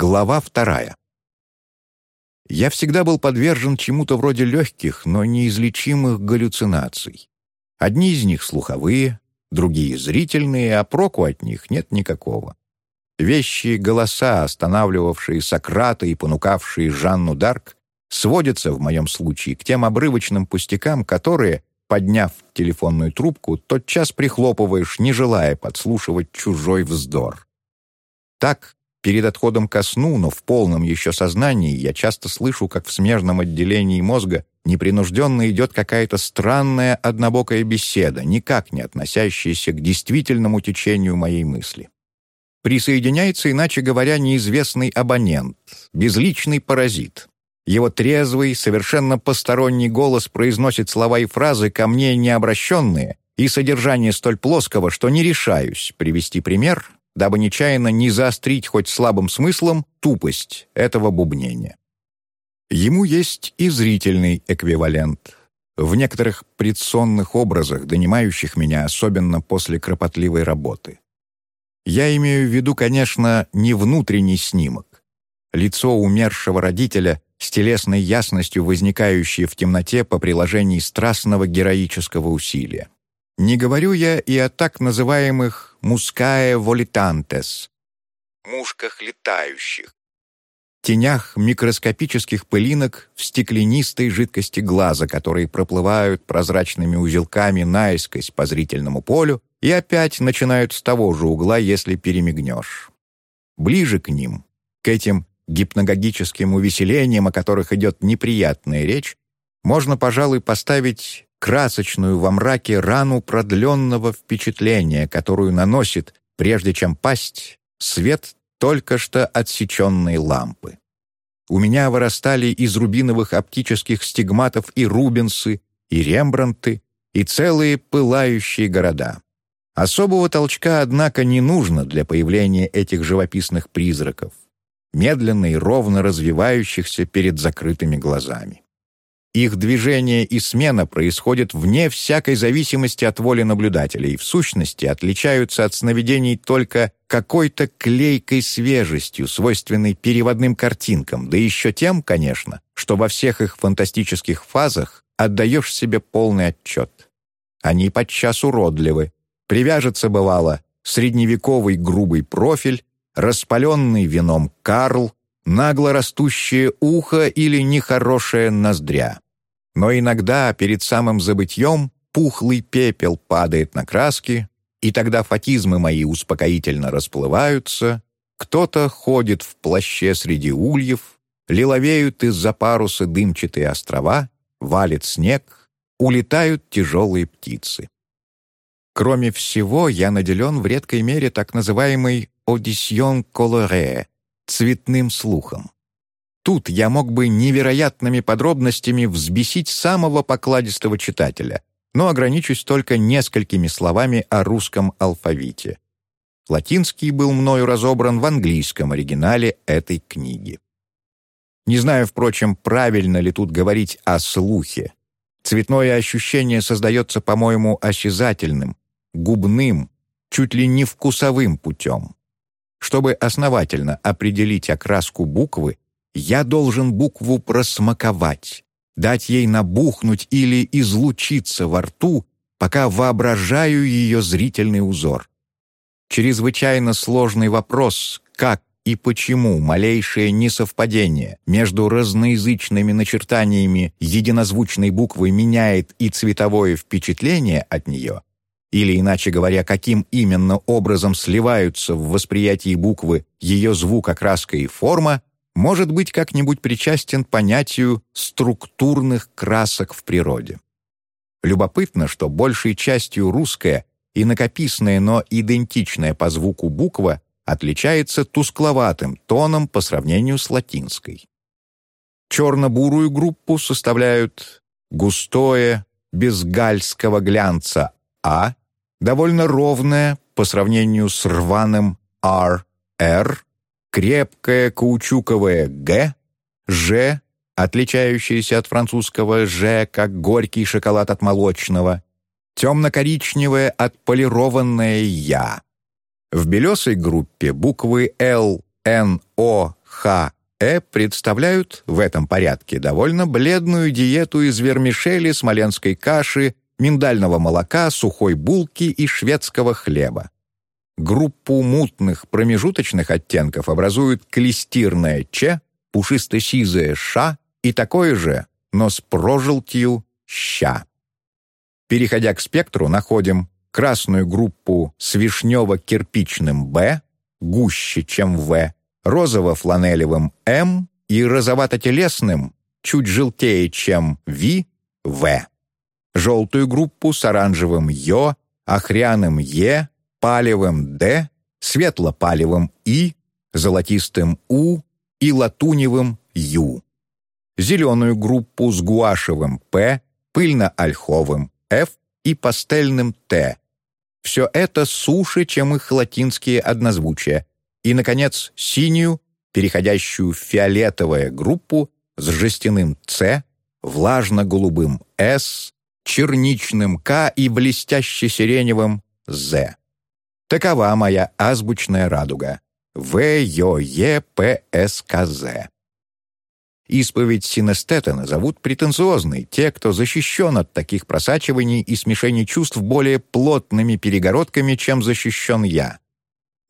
Глава вторая. Я всегда был подвержен чему-то вроде легких, но неизлечимых галлюцинаций. Одни из них слуховые, другие зрительные, а проку от них нет никакого. Вещи голоса, останавливавшие Сократа и понукавшие Жанну Дарк, сводятся в моем случае к тем обрывочным пустякам, которые, подняв телефонную трубку, тотчас прихлопываешь, не желая подслушивать чужой вздор. Так, перед отходом ко сну, но в полном еще сознании, я часто слышу, как в смежном отделении мозга непринужденно идет какая-то странная однобокая беседа, никак не относящаяся к действительному течению моей мысли. Присоединяется, иначе говоря, неизвестный абонент, безличный паразит. Его трезвый, совершенно посторонний голос произносит слова и фразы ко мне необращенные и содержание столь плоского, что не решаюсь привести пример, дабы нечаянно не заострить хоть слабым смыслом тупость этого бубнения. Ему есть и зрительный эквивалент. В некоторых предсонных образах, донимающих меня особенно после кропотливой работы. Я имею в виду, конечно, не внутренний снимок. Лицо умершего родителя с телесной ясностью, возникающее в темноте по приложении страстного героического усилия. Не говорю я и о так называемых «мускае волитантес» — «мушках летающих», тенях микроскопических пылинок в стеклянистой жидкости глаза, которые проплывают прозрачными узелками наискось по зрительному полю и опять начинают с того же угла, если перемигнешь. Ближе к ним, к этим гипногогическим увеселениям, о которых идет неприятная речь, можно, пожалуй, поставить красочную во мраке рану продленного впечатления, которую наносит, прежде чем пасть, свет только что отсеченной лампы. У меня вырастали из рубиновых оптических стигматов и рубинсы, и рембранты, и целые пылающие города. Особого толчка, однако, не нужно для появления этих живописных призраков, медленно и ровно развивающихся перед закрытыми глазами. Их движение и смена происходят вне всякой зависимости от воли наблюдателя и в сущности отличаются от сновидений только какой-то клейкой свежестью, свойственной переводным картинкам, да еще тем, конечно, что во всех их фантастических фазах отдаешь себе полный отчет. Они подчас уродливы. Привяжется, бывало, средневековый грубый профиль, распаленный вином Карл, нагло растущее ухо или нехорошая ноздря. Но иногда перед самым забытьем пухлый пепел падает на краски, и тогда фатизмы мои успокоительно расплываются, кто-то ходит в плаще среди ульев, лиловеют из-за паруса дымчатые острова, валит снег, улетают тяжелые птицы. Кроме всего, я наделен в редкой мере так называемой «одисьон колоре» — цветным слухом. Тут я мог бы невероятными подробностями взбесить самого покладистого читателя, но ограничусь только несколькими словами о русском алфавите. Латинский был мною разобран в английском оригинале этой книги. Не знаю, впрочем, правильно ли тут говорить о слухе. Цветное ощущение создается, по-моему, осязательным, губным, чуть ли не вкусовым путем. Чтобы основательно определить окраску буквы, я должен букву просмаковать, дать ей набухнуть или излучиться во рту, пока воображаю ее зрительный узор. Чрезвычайно сложный вопрос, как и почему малейшее несовпадение между разноязычными начертаниями единозвучной буквы меняет и цветовое впечатление от нее, или, иначе говоря, каким именно образом сливаются в восприятии буквы ее звук, окраска и форма, может быть как-нибудь причастен понятию структурных красок в природе. Любопытно, что большей частью русская, инокописная, но идентичная по звуку буква отличается тускловатым тоном по сравнению с латинской. Черно-бурую группу составляют густое, без гальского глянца А, довольно ровное по сравнению с рваным R, R, крепкое каучуковое «Г», «Ж», отличающееся от французского «Ж», как горький шоколад от молочного, темно-коричневое отполированное «Я». В белесой группе буквы «Л», «Н», «О», Х, Э представляют в этом порядке довольно бледную диету из вермишели, смоленской каши, миндального молока, сухой булки и шведского хлеба. Группу мутных промежуточных оттенков образуют клестирное Ч, пушисто-сизое Ш и такое же, но с прожелтью ща. Переходя к спектру, находим красную группу с вишнево-кирпичным Б, гуще, чем В, розово-фланелевым М и розовато-телесным, чуть желтее, чем В, В. Желтую группу с оранжевым Ё, охряным Е, палевым Д, светло-палевым И, золотистым У и латуневым Ю. Зеленую группу с гуашевым П, пыльно-ольховым F и пастельным Т. Все это суше, чем их латинские однозвучия. И, наконец, синюю, переходящую в фиолетовое группу с жестяным С, влажно-голубым С, черничным К и блестяще-сиреневым З. Такова моя азбучная радуга. В, Ё, Е, П, С, К, З. Исповедь синестета назовут претенциозной те, кто защищен от таких просачиваний и смешений чувств более плотными перегородками, чем защищен я.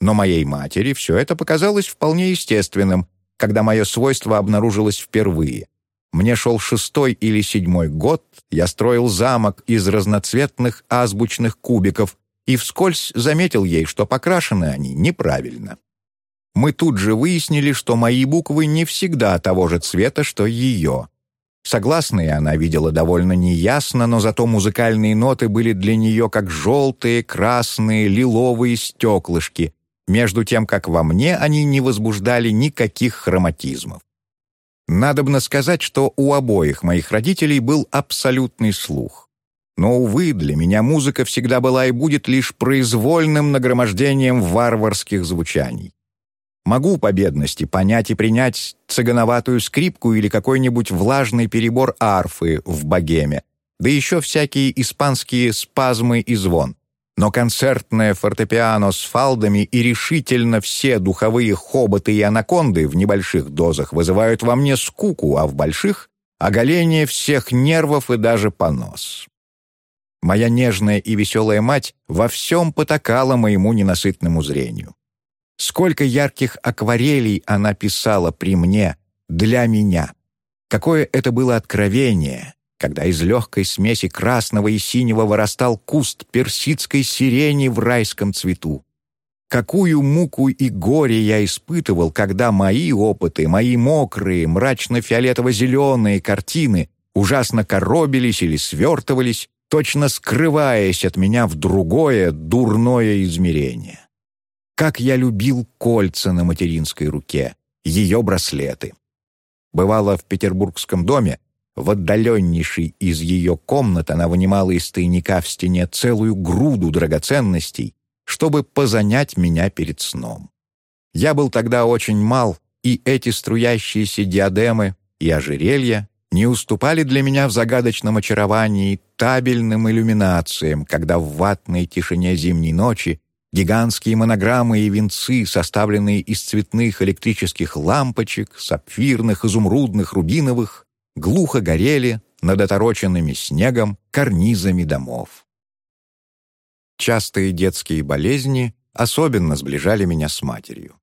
Но моей матери все это показалось вполне естественным, когда мое свойство обнаружилось впервые. Мне шел шестой или седьмой год, я строил замок из разноцветных азбучных кубиков и вскользь заметил ей, что покрашены они неправильно мы тут же выяснили, что мои буквы не всегда того же цвета, что ее. Согласные она видела довольно неясно, но зато музыкальные ноты были для нее как желтые, красные, лиловые стеклышки, между тем, как во мне они не возбуждали никаких хроматизмов. Надобно сказать, что у обоих моих родителей был абсолютный слух. Но, увы, для меня музыка всегда была и будет лишь произвольным нагромождением варварских звучаний. Могу по бедности понять и принять цыгановатую скрипку или какой-нибудь влажный перебор арфы в богеме, да еще всякие испанские спазмы и звон. Но концертное фортепиано с фалдами и решительно все духовые хоботы и анаконды в небольших дозах вызывают во мне скуку, а в больших — оголение всех нервов и даже понос. Моя нежная и веселая мать во всем потакала моему ненасытному зрению. Сколько ярких акварелей она писала при мне, для меня. Какое это было откровение, когда из легкой смеси красного и синего вырастал куст персидской сирени в райском цвету. Какую муку и горе я испытывал, когда мои опыты, мои мокрые, мрачно-фиолетово-зеленые картины ужасно коробились или свертывались, точно скрываясь от меня в другое, дурное измерение. Как я любил кольца на материнской руке, ее браслеты. Бывало в петербургском доме, в отдаленнейшей из ее комнат она вынимала из тайника в стене целую груду драгоценностей, чтобы позанять меня перед сном. Я был тогда очень мал, и эти струящиеся диадемы и ожерелья не уступали для меня в загадочном очаровании табельным иллюминациям, когда в ватной тишине зимней ночи Гигантские монограммы и венцы, составленные из цветных электрических лампочек, сапфирных, изумрудных, рубиновых, глухо горели над отороченными снегом карнизами домов. Частые детские болезни особенно сближали меня с матерью.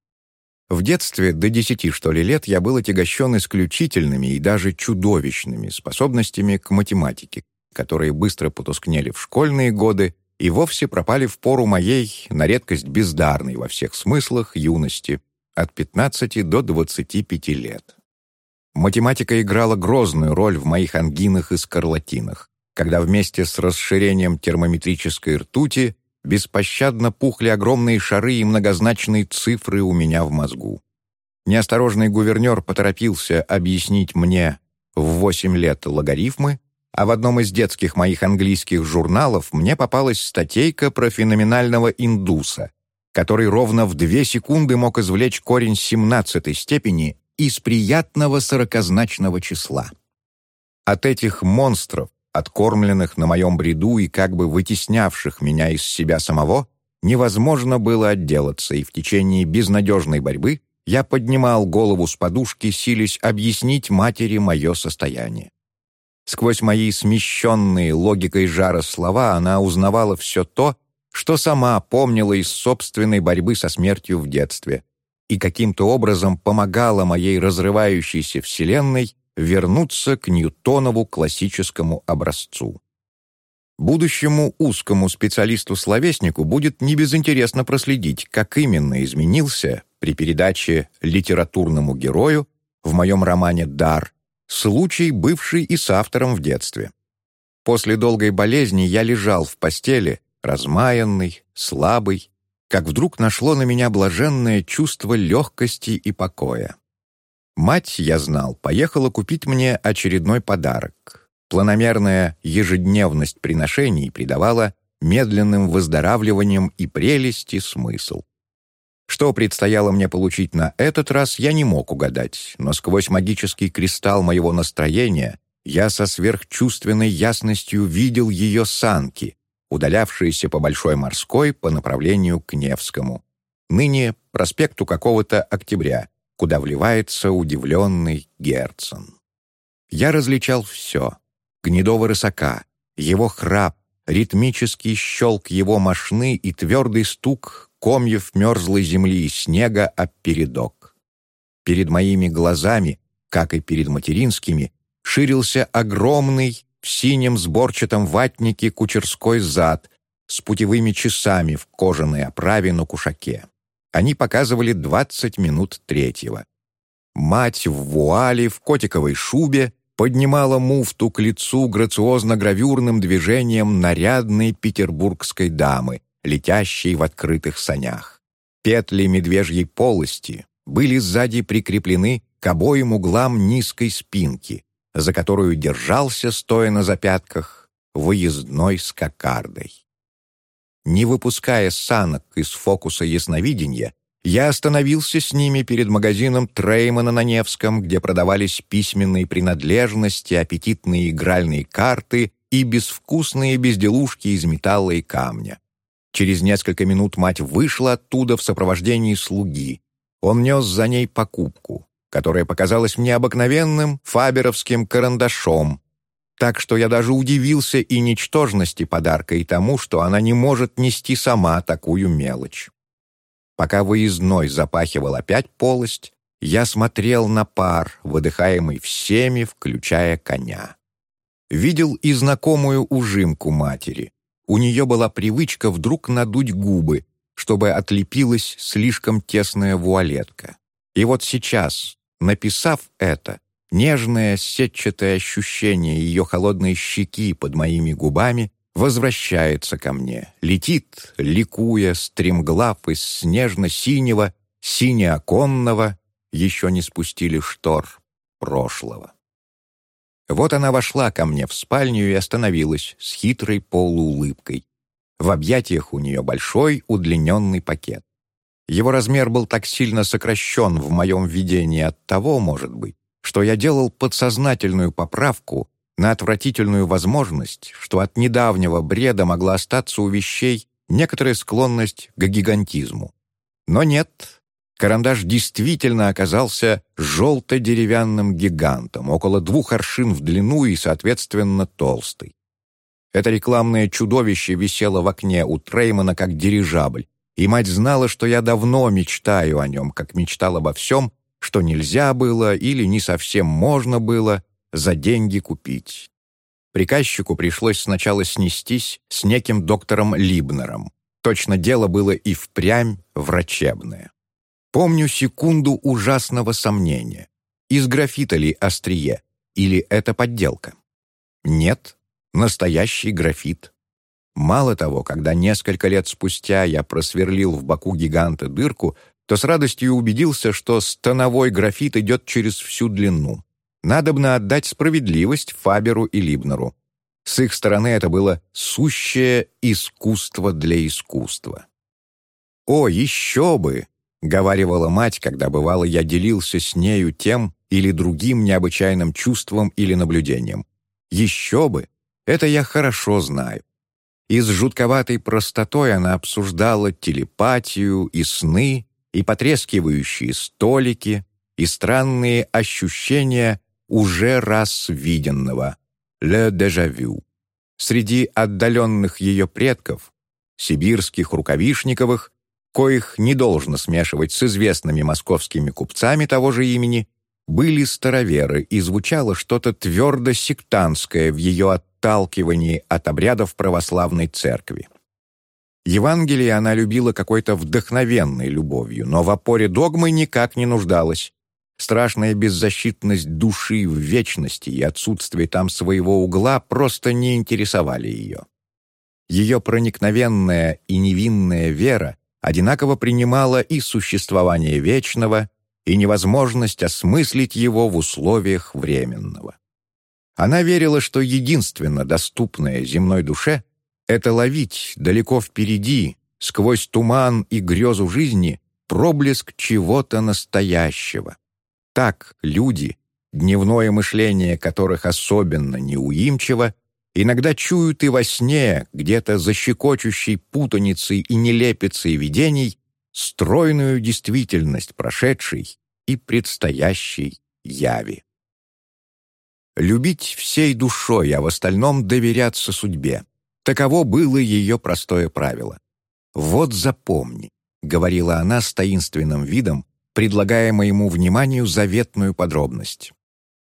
В детстве до десяти, что ли, лет я был отягощен исключительными и даже чудовищными способностями к математике, которые быстро потускнели в школьные годы и вовсе пропали в пору моей, на редкость бездарной во всех смыслах, юности, от 15 до 25 лет. Математика играла грозную роль в моих ангинах и скарлатинах, когда вместе с расширением термометрической ртути беспощадно пухли огромные шары и многозначные цифры у меня в мозгу. Неосторожный гувернер поторопился объяснить мне в 8 лет логарифмы, а в одном из детских моих английских журналов мне попалась статейка про феноменального индуса, который ровно в две секунды мог извлечь корень семнадцатой степени из приятного сорокозначного числа. От этих монстров, откормленных на моем бреду и как бы вытеснявших меня из себя самого, невозможно было отделаться, и в течение безнадежной борьбы я поднимал голову с подушки, силясь объяснить матери мое состояние. Сквозь мои смещенные логикой жара слова она узнавала все то, что сама помнила из собственной борьбы со смертью в детстве и каким-то образом помогала моей разрывающейся вселенной вернуться к Ньютонову классическому образцу. Будущему узкому специалисту-словеснику будет небезынтересно проследить, как именно изменился при передаче литературному герою в моем романе «Дар» случай, бывший и с автором в детстве. После долгой болезни я лежал в постели, размаянный, слабый, как вдруг нашло на меня блаженное чувство легкости и покоя. Мать, я знал, поехала купить мне очередной подарок. Планомерная ежедневность приношений придавала медленным выздоравливанием и прелести смысл. Что предстояло мне получить на этот раз, я не мог угадать, но сквозь магический кристалл моего настроения я со сверхчувственной ясностью видел ее санки, удалявшиеся по Большой морской по направлению к Невскому, ныне проспекту какого-то октября, куда вливается удивленный Герцен. Я различал все — гнедого рысака, его храп, ритмический щелк его мошны и твердый стук комьев мерзлой земли и снега об передок. Перед моими глазами, как и перед материнскими, ширился огромный в синем сборчатом ватнике кучерской зад с путевыми часами в кожаной оправе на кушаке. Они показывали двадцать минут третьего. Мать в вуале, в котиковой шубе, поднимала муфту к лицу грациозно-гравюрным движением нарядной петербургской дамы, летящей в открытых санях. Петли медвежьей полости были сзади прикреплены к обоим углам низкой спинки, за которую держался, стоя на запятках, выездной с кокардой. Не выпуская санок из фокуса ясновидения, я остановился с ними перед магазином Треймана на Невском, где продавались письменные принадлежности, аппетитные игральные карты и безвкусные безделушки из металла и камня. Через несколько минут мать вышла оттуда в сопровождении слуги. Он нес за ней покупку которое показалось мне обыкновенным фаберовским карандашом, так что я даже удивился и ничтожности подарка, и тому, что она не может нести сама такую мелочь. Пока выездной запахивал опять полость, я смотрел на пар, выдыхаемый всеми, включая коня. Видел и знакомую ужимку матери. У нее была привычка вдруг надуть губы, чтобы отлепилась слишком тесная вуалетка. И вот сейчас, Написав это, нежное сетчатое ощущение ее холодной щеки под моими губами возвращается ко мне, летит, ликуя, стремглав из снежно-синего, синеоконного, еще не спустили штор, прошлого. Вот она вошла ко мне в спальню и остановилась с хитрой полуулыбкой. В объятиях у нее большой удлиненный пакет. Его размер был так сильно сокращен в моем видении от того, может быть, что я делал подсознательную поправку на отвратительную возможность, что от недавнего бреда могла остаться у вещей некоторая склонность к гигантизму. Но нет, карандаш действительно оказался желто-деревянным гигантом, около двух аршин в длину и, соответственно, толстый. Это рекламное чудовище висело в окне у Треймана как дирижабль, и мать знала, что я давно мечтаю о нем, как мечтал обо всем, что нельзя было или не совсем можно было за деньги купить. Приказчику пришлось сначала снестись с неким доктором Либнером. Точно дело было и впрямь врачебное. Помню секунду ужасного сомнения. Из графита ли острие? Или это подделка? Нет, настоящий графит. Мало того, когда несколько лет спустя я просверлил в боку гиганта дырку, то с радостью убедился, что становой графит идет через всю длину. Надобно отдать справедливость Фаберу и Либнеру. С их стороны это было сущее искусство для искусства. «О, еще бы!» — говаривала мать, когда бывало я делился с нею тем или другим необычайным чувством или наблюдением. «Еще бы! Это я хорошо знаю. И с жутковатой простотой она обсуждала телепатию и сны, и потрескивающие столики, и странные ощущения уже раз виденного «le vu». Среди отдаленных ее предков, сибирских рукавишниковых, коих не должно смешивать с известными московскими купцами того же имени, были староверы, и звучало что-то твердо сектантское в ее отталкивании от обрядов православной церкви. Евангелие она любила какой-то вдохновенной любовью, но в опоре догмы никак не нуждалась. Страшная беззащитность души в вечности и отсутствие там своего угла просто не интересовали ее. Ее проникновенная и невинная вера одинаково принимала и существование вечного, и невозможность осмыслить его в условиях временного. Она верила, что единственно доступное земной душе — это ловить далеко впереди, сквозь туман и грезу жизни, проблеск чего-то настоящего. Так люди, дневное мышление которых особенно неуимчиво, иногда чуют и во сне, где-то за щекочущей путаницей и нелепицей видений, стройную действительность прошедшей и предстоящей яви. Любить всей душой, а в остальном доверяться судьбе. Таково было ее простое правило. «Вот запомни», — говорила она с таинственным видом, предлагая моему вниманию заветную подробность.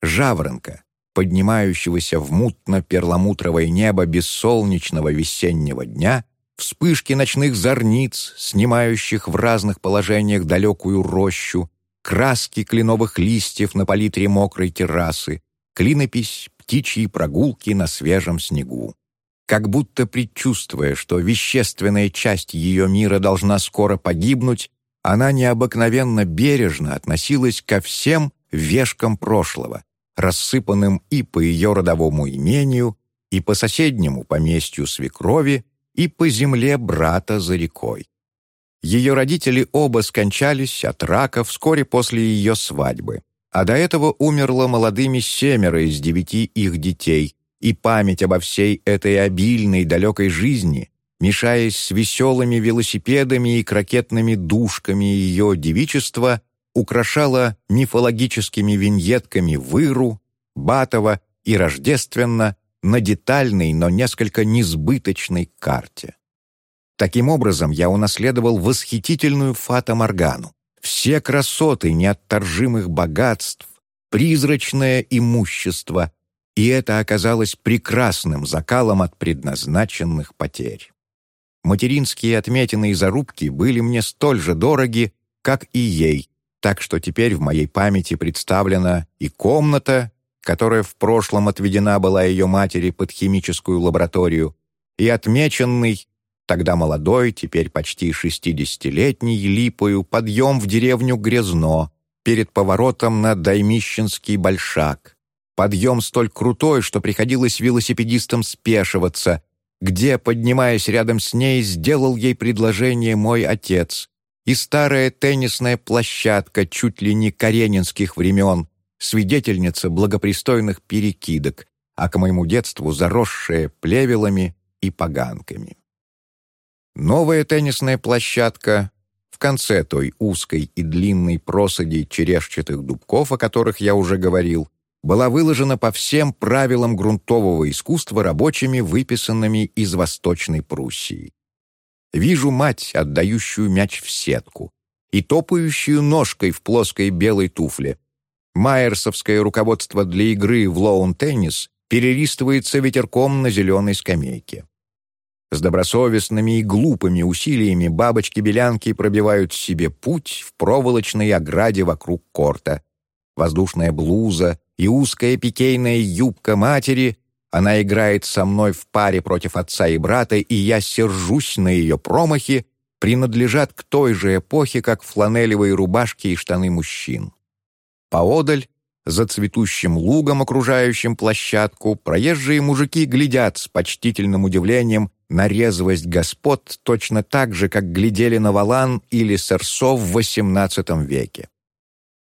Жаворонка, поднимающегося в мутно-перламутровое небо бессолнечного весеннего дня, вспышки ночных зорниц, снимающих в разных положениях далекую рощу, краски кленовых листьев на палитре мокрой террасы, клинопись птичьей прогулки на свежем снегу. Как будто предчувствуя, что вещественная часть ее мира должна скоро погибнуть, она необыкновенно бережно относилась ко всем вешкам прошлого, рассыпанным и по ее родовому имению, и по соседнему поместью свекрови, и по земле брата за рекой. Ее родители оба скончались от рака вскоре после ее свадьбы, а до этого умерло молодыми семеро из девяти их детей, и память обо всей этой обильной далекой жизни, мешаясь с веселыми велосипедами и крокетными душками ее девичества, украшала мифологическими виньетками Выру, Батова и Рождественно на детальной, но несколько несбыточной карте. Таким образом, я унаследовал восхитительную фата-моргану, все красоты неотторжимых богатств, призрачное имущество, и это оказалось прекрасным закалом от предназначенных потерь. Материнские отметины и зарубки были мне столь же дороги, как и ей, так что теперь в моей памяти представлена и комната, которая в прошлом отведена была ее матери под химическую лабораторию, и отмеченный Тогда молодой, теперь почти шестидесятилетний, липою подъем в деревню Грязно, перед поворотом на Даймищенский большак. Подъем столь крутой, что приходилось велосипедистам спешиваться, где, поднимаясь рядом с ней, сделал ей предложение мой отец. И старая теннисная площадка чуть ли не каренинских времен, свидетельница благопристойных перекидок, а к моему детству заросшая плевелами и поганками. Новая теннисная площадка в конце той узкой и длинной просади черешчатых дубков, о которых я уже говорил, была выложена по всем правилам грунтового искусства рабочими, выписанными из Восточной Пруссии. Вижу мать, отдающую мяч в сетку, и топающую ножкой в плоской белой туфле. Майерсовское руководство для игры в лоун-теннис перелистывается ветерком на зеленой скамейке. С добросовестными и глупыми усилиями бабочки-белянки пробивают себе путь в проволочной ограде вокруг корта. Воздушная блуза и узкая пикейная юбка матери она играет со мной в паре против отца и брата, и я сержусь на ее промахи, принадлежат к той же эпохе, как фланелевые рубашки и штаны мужчин. Поодаль, за цветущим лугом, окружающим площадку, проезжие мужики глядят с почтительным удивлением на резвость господ точно так же, как глядели на Валан или Серсо в XVIII веке.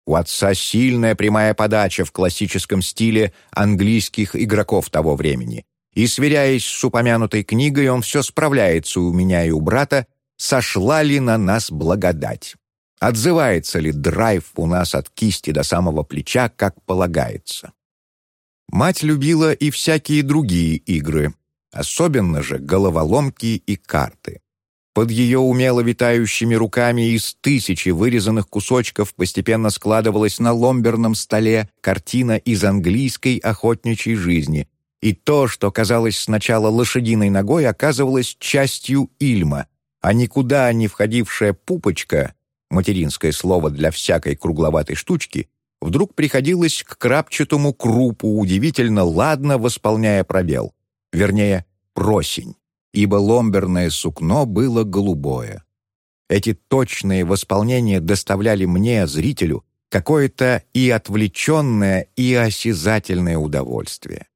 У отца сильная прямая подача в классическом стиле английских игроков того времени. И, сверяясь с упомянутой книгой, он все справляется у меня и у брата, сошла ли на нас благодать. Отзывается ли драйв у нас от кисти до самого плеча, как полагается? Мать любила и всякие другие игры, особенно же головоломки и карты. Под ее умело витающими руками из тысячи вырезанных кусочков постепенно складывалась на ломберном столе картина из английской охотничьей жизни, и то, что казалось сначала лошадиной ногой, оказывалось частью Ильма, а никуда не входившая пупочка, материнское слово для всякой кругловатой штучки, вдруг приходилось к крапчатому крупу, удивительно ладно восполняя пробел, вернее, просень ибо ломберное сукно было голубое. Эти точные восполнения доставляли мне, зрителю, какое-то и отвлеченное, и осязательное удовольствие.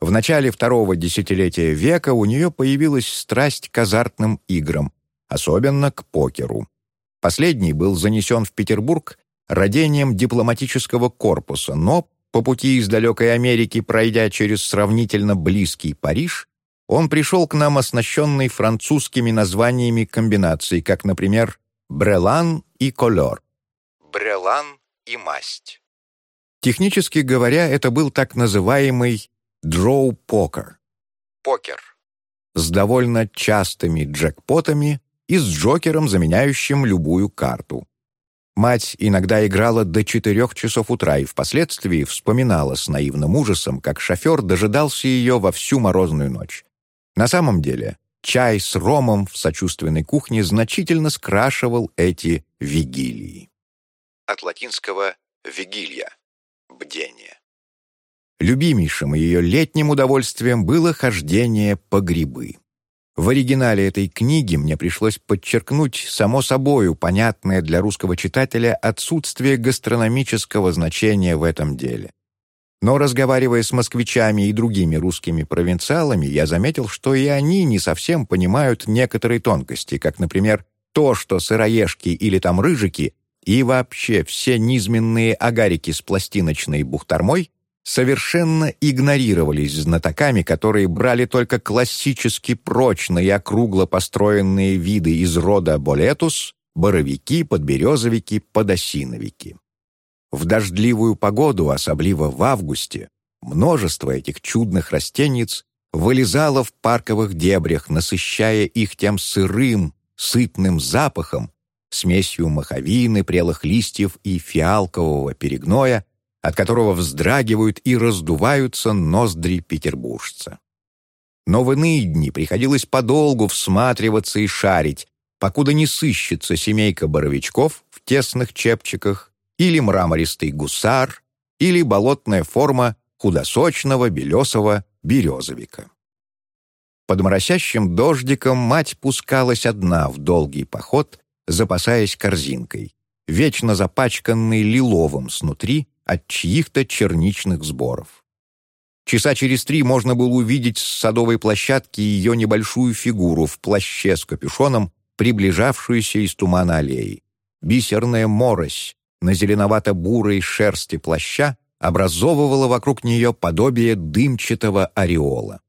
В начале второго десятилетия века у нее появилась страсть к азартным играм, особенно к покеру. Последний был занесен в Петербург родением дипломатического корпуса, но по пути из далекой Америки, пройдя через сравнительно близкий Париж, он пришел к нам оснащенный французскими названиями комбинаций, как, например, «брелан» и «колор». «Брелан» и «масть». Технически говоря, это был так называемый «дроу-покер» — покер с довольно частыми джекпотами и с джокером, заменяющим любую карту. Мать иногда играла до четырех часов утра и впоследствии вспоминала с наивным ужасом, как шофер дожидался ее во всю морозную ночь. На самом деле, чай с ромом в сочувственной кухне значительно скрашивал эти вигилии. От латинского «вигилья» — «бдение». Любимейшим ее летним удовольствием было хождение по грибы. В оригинале этой книги мне пришлось подчеркнуть само собою понятное для русского читателя отсутствие гастрономического значения в этом деле. Но разговаривая с москвичами и другими русскими провинциалами, я заметил, что и они не совсем понимают некоторые тонкости, как, например, то, что сыроежки или там рыжики и вообще все низменные агарики с пластиночной бухтармой совершенно игнорировались знатоками, которые брали только классически прочные округло построенные виды из рода болетус, боровики, подберезовики, подосиновики. В дождливую погоду, особливо в августе, множество этих чудных растениц вылезало в парковых дебрях, насыщая их тем сырым, сытным запахом, смесью маховины, прелых листьев и фиалкового перегноя, от которого вздрагивают и раздуваются ноздри петербуржца. Но в иные дни приходилось подолгу всматриваться и шарить, покуда не сыщется семейка боровичков в тесных чепчиках или мрамористый гусар, или болотная форма худосочного белесого березовика. Под моросящим дождиком мать пускалась одна в долгий поход, запасаясь корзинкой, вечно запачканной лиловым снутри от чьих-то черничных сборов. Часа через три можно было увидеть с садовой площадки ее небольшую фигуру в плаще с капюшоном, приближавшуюся из тумана аллеи. Бисерная морось, на зеленовато-бурой шерсти плаща образовывала вокруг нее подобие дымчатого ореола.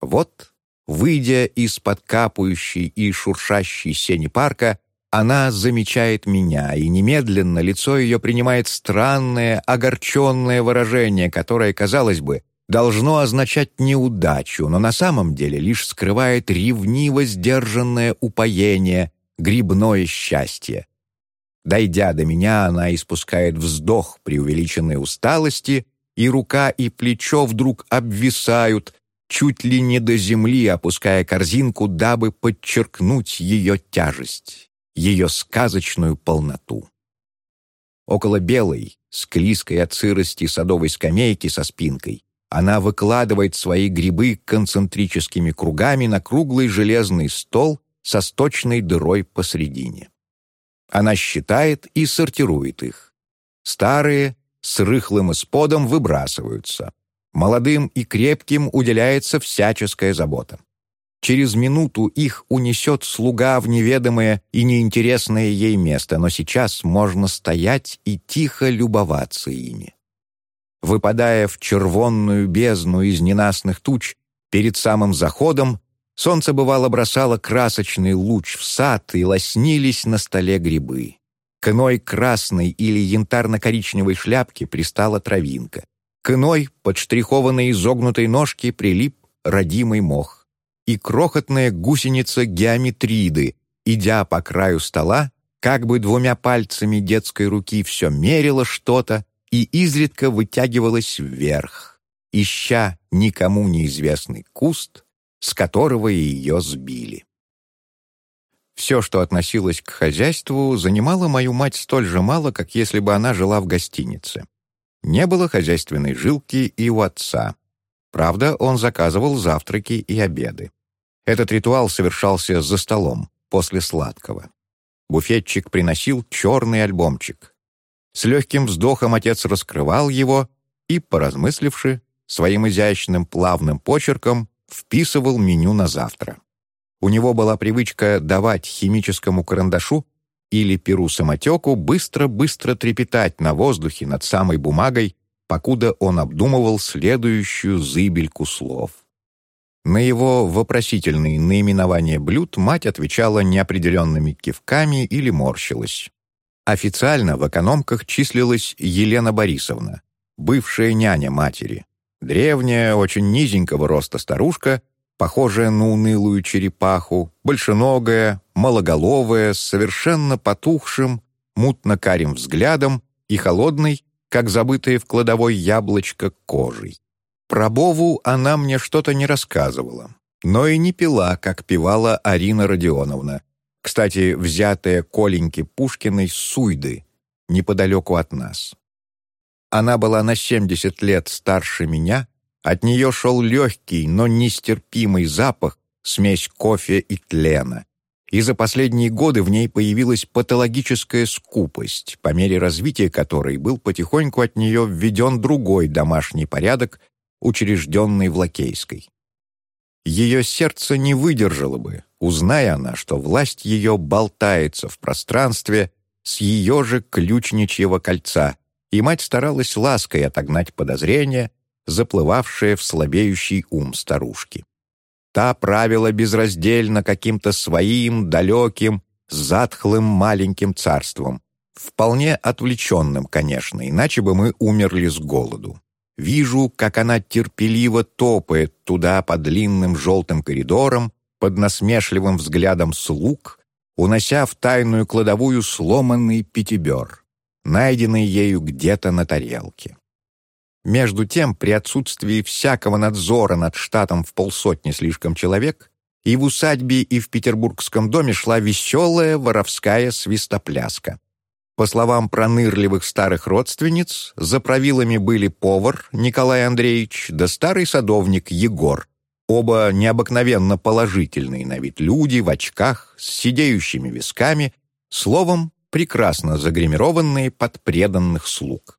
Вот, выйдя из-под капающей и шуршащей сени парка, она замечает меня, и немедленно лицо ее принимает странное, огорченное выражение, которое, казалось бы, должно означать неудачу, но на самом деле лишь скрывает ревниво сдержанное упоение, грибное счастье, Дойдя до меня, она испускает вздох преувеличенной усталости, и рука и плечо вдруг обвисают, чуть ли не до земли, опуская корзинку, дабы подчеркнуть ее тяжесть, ее сказочную полноту. Около белой, склизкой от сырости садовой скамейки со спинкой, она выкладывает свои грибы концентрическими кругами на круглый железный стол со сточной дырой посредине. Она считает и сортирует их. Старые с рыхлым исподом выбрасываются. Молодым и крепким уделяется всяческая забота. Через минуту их унесет слуга в неведомое и неинтересное ей место, но сейчас можно стоять и тихо любоваться ими. Выпадая в червонную бездну из ненастных туч, перед самым заходом Солнце, бывало, бросало красочный луч в сад, и лоснились на столе грибы. К иной красной или янтарно-коричневой шляпке пристала травинка. К иной, под штрихованной изогнутой ножке, прилип родимый мох. И крохотная гусеница геометриды, идя по краю стола, как бы двумя пальцами детской руки все мерила что-то и изредка вытягивалась вверх, ища никому неизвестный куст, с которого ее сбили. Все, что относилось к хозяйству, занимало мою мать столь же мало, как если бы она жила в гостинице. Не было хозяйственной жилки и у отца. Правда, он заказывал завтраки и обеды. Этот ритуал совершался за столом, после сладкого. Буфетчик приносил черный альбомчик. С легким вздохом отец раскрывал его и, поразмысливши, своим изящным плавным почерком вписывал меню на завтра. У него была привычка давать химическому карандашу или перу-самотеку быстро-быстро трепетать на воздухе над самой бумагой, покуда он обдумывал следующую зыбельку слов. На его вопросительные наименования блюд мать отвечала неопределенными кивками или морщилась. Официально в экономках числилась Елена Борисовна, бывшая няня матери, древняя, очень низенького роста старушка, похожая на унылую черепаху, большеногая, малоголовая, с совершенно потухшим, мутно-карим взглядом и холодной, как забытое в кладовой яблочко, кожей. Про Бову она мне что-то не рассказывала, но и не пила, как пивала Арина Родионовна, кстати, взятая Коленьки Пушкиной с Суйды, неподалеку от нас. Она была на 70 лет старше меня, от нее шел легкий, но нестерпимый запах, смесь кофе и тлена. И за последние годы в ней появилась патологическая скупость, по мере развития которой был потихоньку от нее введен другой домашний порядок, учрежденный в Лакейской. Ее сердце не выдержало бы, узная она, что власть ее болтается в пространстве с ее же ключничьего кольца, и мать старалась лаской отогнать подозрения, заплывавшее в слабеющий ум старушки. Та правила безраздельно каким-то своим, далеким, затхлым маленьким царством, вполне отвлеченным, конечно, иначе бы мы умерли с голоду. Вижу, как она терпеливо топает туда по длинным желтым коридорам, под насмешливым взглядом слуг, унося в тайную кладовую сломанный пятибер, найденный ею где-то на тарелке. Между тем, при отсутствии всякого надзора над штатом в полсотни слишком человек, и в усадьбе, и в петербургском доме шла веселая воровская свистопляска. По словам пронырливых старых родственниц, за правилами были повар Николай Андреевич да старый садовник Егор, оба необыкновенно положительные на вид люди в очках с сидеющими висками, словом, прекрасно загримированные под преданных слуг.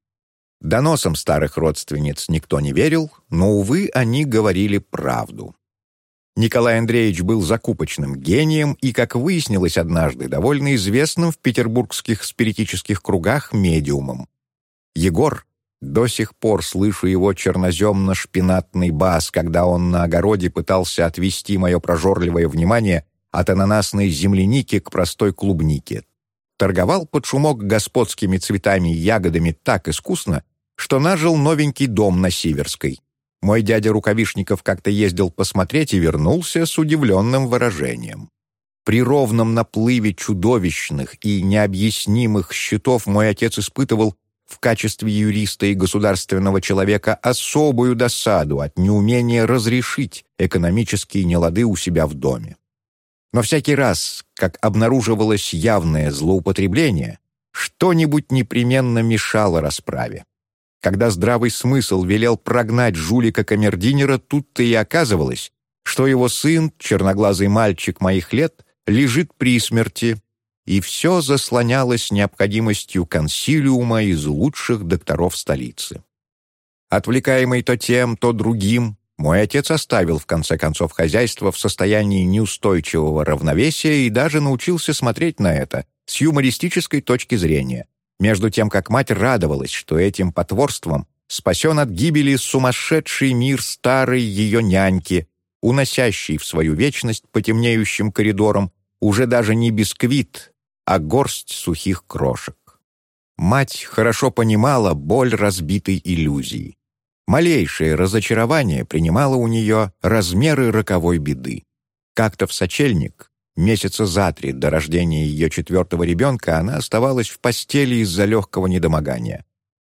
Доносам старых родственниц никто не верил, но, увы, они говорили правду. Николай Андреевич был закупочным гением и, как выяснилось однажды, довольно известным в петербургских спиритических кругах медиумом. Егор, до сих пор слышу его черноземно-шпинатный бас, когда он на огороде пытался отвести мое прожорливое внимание от ананасной земляники к простой клубнике. Торговал под шумок господскими цветами и ягодами так искусно, что нажил новенький дом на Сиверской. Мой дядя Рукавишников как-то ездил посмотреть и вернулся с удивленным выражением. При ровном наплыве чудовищных и необъяснимых счетов мой отец испытывал в качестве юриста и государственного человека особую досаду от неумения разрешить экономические нелады у себя в доме. Но всякий раз, как обнаруживалось явное злоупотребление, что-нибудь непременно мешало расправе. Когда здравый смысл велел прогнать жулика-камердинера, тут-то и оказывалось, что его сын, черноглазый мальчик моих лет, лежит при смерти, и все заслонялось необходимостью консилиума из лучших докторов столицы. Отвлекаемый то тем, то другим, мой отец оставил в конце концов хозяйство в состоянии неустойчивого равновесия и даже научился смотреть на это с юмористической точки зрения – между тем как мать радовалась, что этим потворством спасен от гибели сумасшедший мир старой ее няньки, уносящий в свою вечность по темнеющим коридорам уже даже не бисквит, а горсть сухих крошек. Мать хорошо понимала боль разбитой иллюзии. Малейшее разочарование принимало у нее размеры роковой беды. Как-то в сочельник, месяца за три до рождения ее четвертого ребенка, она оставалась в постели из-за легкого недомогания.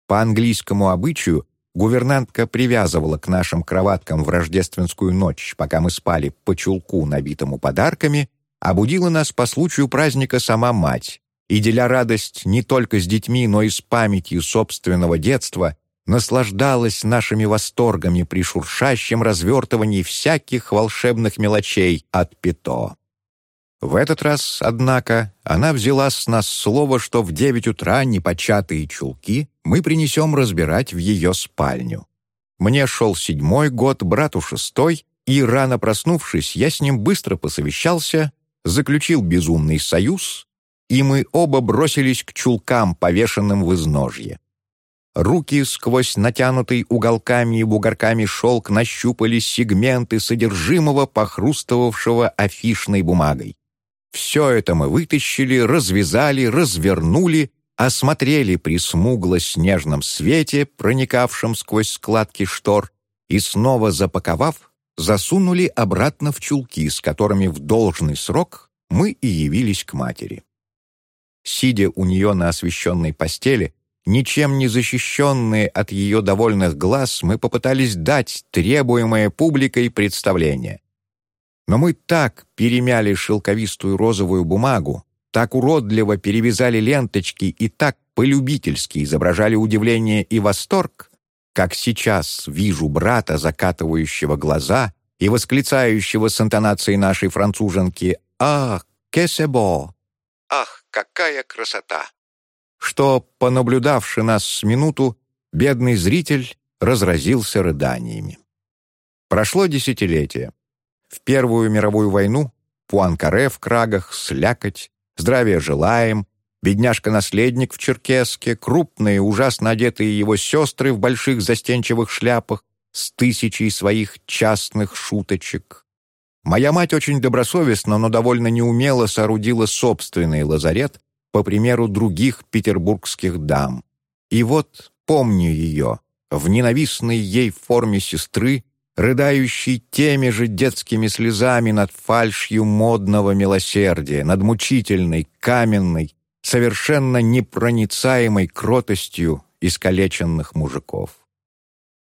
По английскому обычаю гувернантка привязывала к нашим кроваткам в рождественскую ночь, пока мы спали по чулку, набитому подарками, а будила нас по случаю праздника сама мать, и, деля радость не только с детьми, но и с памятью собственного детства, наслаждалась нашими восторгами при шуршащем развертывании всяких волшебных мелочей от Пито. В этот раз, однако, она взяла с нас слово, что в девять утра непочатые чулки мы принесем разбирать в ее спальню. Мне шел седьмой год, брату шестой, и, рано проснувшись, я с ним быстро посовещался, заключил безумный союз, и мы оба бросились к чулкам, повешенным в изножье. Руки сквозь натянутый уголками и бугорками шелк нащупали сегменты содержимого, похрустывавшего афишной бумагой. Все это мы вытащили, развязали, развернули, осмотрели при смугло-снежном свете, проникавшем сквозь складки штор, и снова запаковав, засунули обратно в чулки, с которыми в должный срок мы и явились к матери. Сидя у нее на освещенной постели, Ничем не защищенные от ее довольных глаз, мы попытались дать требуемое публикой представление. Но мы так перемяли шелковистую розовую бумагу, так уродливо перевязали ленточки и так полюбительски изображали удивление и восторг, как сейчас вижу брата, закатывающего глаза и восклицающего с интонацией нашей француженки «Ах, кесебо!» «Ах, какая красота!» Что, понаблюдавши нас с минуту, бедный зритель разразился рыданиями. Прошло десятилетие. В Первую мировую войну Пуанкаре в крагах, слякоть, здравия желаем, бедняжка-наследник в черкеске, крупные, ужасно одетые его сестры в больших застенчивых шляпах с тысячей своих частных шуточек. Моя мать очень добросовестно, но довольно неумело соорудила собственный лазарет, по примеру других петербургских дам. И вот помню ее, в ненавистной ей форме сестры, рыдающей теми же детскими слезами над фальшью модного милосердия, над мучительной, каменной, совершенно непроницаемой кротостью искалеченных мужиков.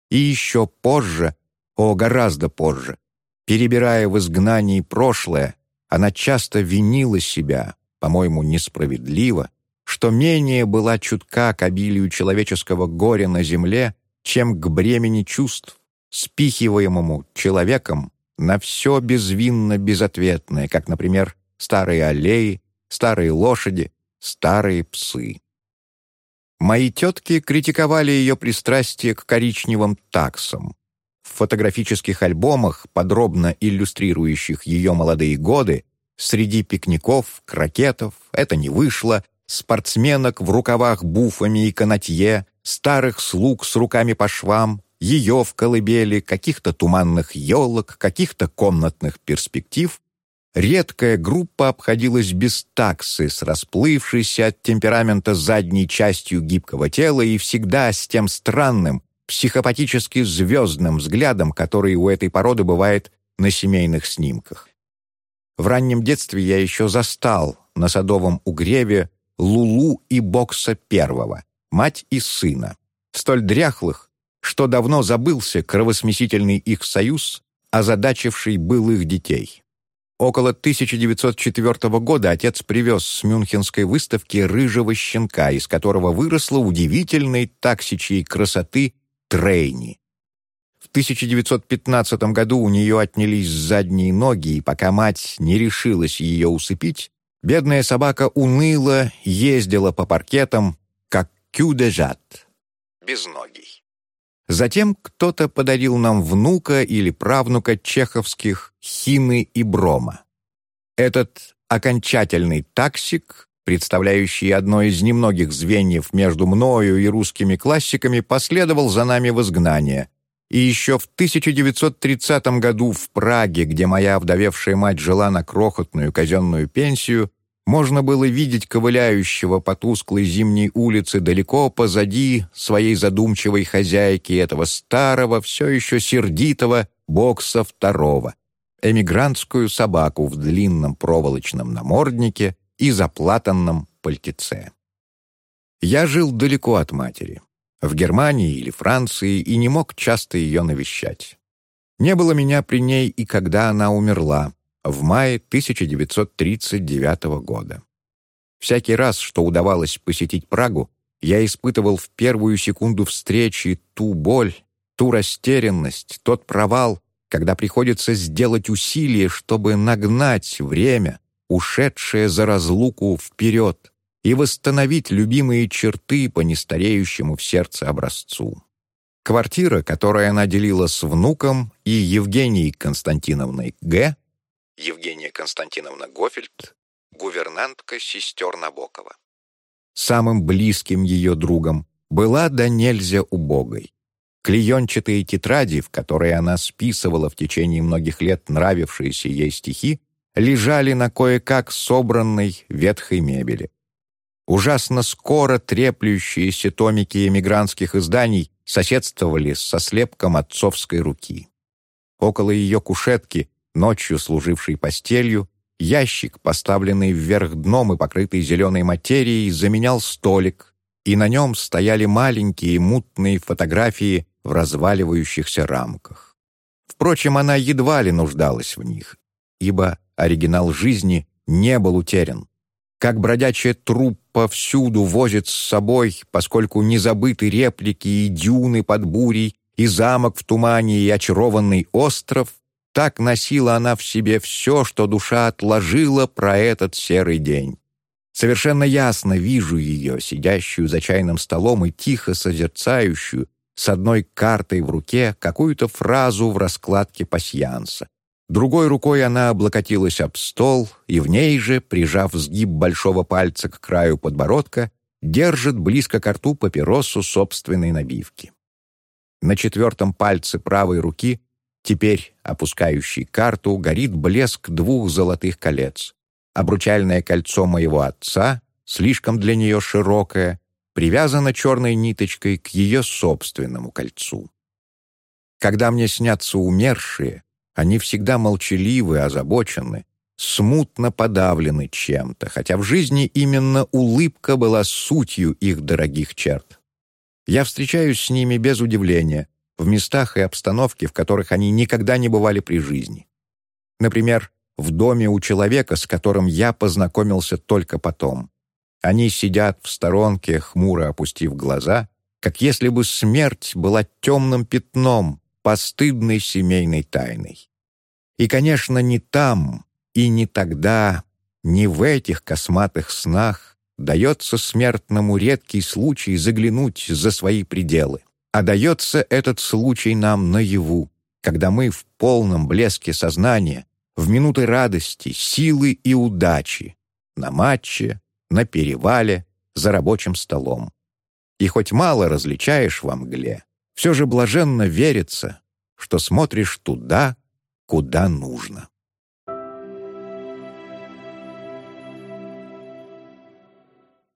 И еще позже, о, гораздо позже, перебирая в изгнании прошлое, она часто винила себя, по-моему, несправедливо, что менее была чутка к обилию человеческого горя на земле, чем к бремени чувств, спихиваемому человеком на все безвинно безответное, как, например, старые аллеи, старые лошади, старые псы. Мои тетки критиковали ее пристрастие к коричневым таксам. В фотографических альбомах, подробно иллюстрирующих ее молодые годы, Среди пикников, крокетов, это не вышло, спортсменок в рукавах буфами и канатье, старых слуг с руками по швам, ее в колыбели, каких-то туманных елок, каких-то комнатных перспектив, редкая группа обходилась без таксы, с расплывшейся от темперамента задней частью гибкого тела и всегда с тем странным, психопатически звездным взглядом, который у этой породы бывает на семейных снимках. В раннем детстве я еще застал на садовом угреве Лулу и Бокса первого, мать и сына, столь дряхлых, что давно забылся кровосмесительный их союз, озадачивший былых детей. Около 1904 года отец привез с мюнхенской выставки рыжего щенка, из которого выросла удивительной таксичьей красоты Трейни. В 1915 году у нее отнялись задние ноги, и пока мать не решилась ее усыпить, бедная собака уныло ездила по паркетам, как кюдежат, безногий. Затем кто-то подарил нам внука или правнука чеховских Хины и Брома. Этот окончательный таксик, представляющий одно из немногих звеньев между мною и русскими классиками, последовал за нами в изгнание, и еще в 1930 году в Праге, где моя вдовевшая мать жила на крохотную казенную пенсию, Можно было видеть ковыляющего по тусклой зимней улице далеко позади своей задумчивой хозяйки этого старого, все еще сердитого бокса второго, эмигрантскую собаку в длинном проволочном наморднике и заплатанном пальтеце. Я жил далеко от матери, в Германии или Франции, и не мог часто ее навещать. Не было меня при ней и когда она умерла, в мае 1939 года. Всякий раз, что удавалось посетить Прагу, я испытывал в первую секунду встречи ту боль, ту растерянность, тот провал, когда приходится сделать усилие, чтобы нагнать время, ушедшее за разлуку вперед, и восстановить любимые черты по нестареющему в сердце образцу. Квартира, которую она делила с внуком и Евгенией Константиновной Г., Евгения Константиновна Гофельд, гувернантка сестер Набокова. Самым близким ее другом была до нельзя убогой. Клеенчатые тетради, в которые она списывала в течение многих лет нравившиеся ей стихи, лежали на кое-как собранной ветхой мебели. Ужасно скоро треплющиеся томики эмигрантских изданий соседствовали со слепком отцовской руки. Около ее кушетки ночью служивший постелью, ящик, поставленный вверх дном и покрытый зеленой материей, заменял столик, и на нем стояли маленькие мутные фотографии в разваливающихся рамках. Впрочем, она едва ли нуждалась в них, ибо оригинал жизни не был утерян. Как бродячая труппа всюду возит с собой, поскольку не забыты реплики и дюны под бурей, и замок в тумане, и очарованный остров, так носила она в себе все, что душа отложила про этот серый день. Совершенно ясно вижу ее, сидящую за чайным столом и тихо созерцающую, с одной картой в руке, какую-то фразу в раскладке пасьянса. Другой рукой она облокотилась об стол и в ней же, прижав сгиб большого пальца к краю подбородка, держит близко к рту папиросу собственной набивки. На четвертом пальце правой руки Теперь, опускающий карту, горит блеск двух золотых колец. Обручальное кольцо моего отца, слишком для нее широкое, привязано черной ниточкой к ее собственному кольцу. Когда мне снятся умершие, они всегда молчаливы, озабочены, смутно подавлены чем-то, хотя в жизни именно улыбка была сутью их дорогих черт. Я встречаюсь с ними без удивления, в местах и обстановке, в которых они никогда не бывали при жизни. Например, в доме у человека, с которым я познакомился только потом. Они сидят в сторонке, хмуро опустив глаза, как если бы смерть была темным пятном, постыдной семейной тайной. И, конечно, не там и не тогда, не в этих косматых снах дается смертному редкий случай заглянуть за свои пределы. А дается этот случай нам наяву, когда мы в полном блеске сознания, в минуты радости, силы и удачи, на матче, на перевале, за рабочим столом. И хоть мало различаешь во мгле, все же блаженно верится, что смотришь туда, куда нужно.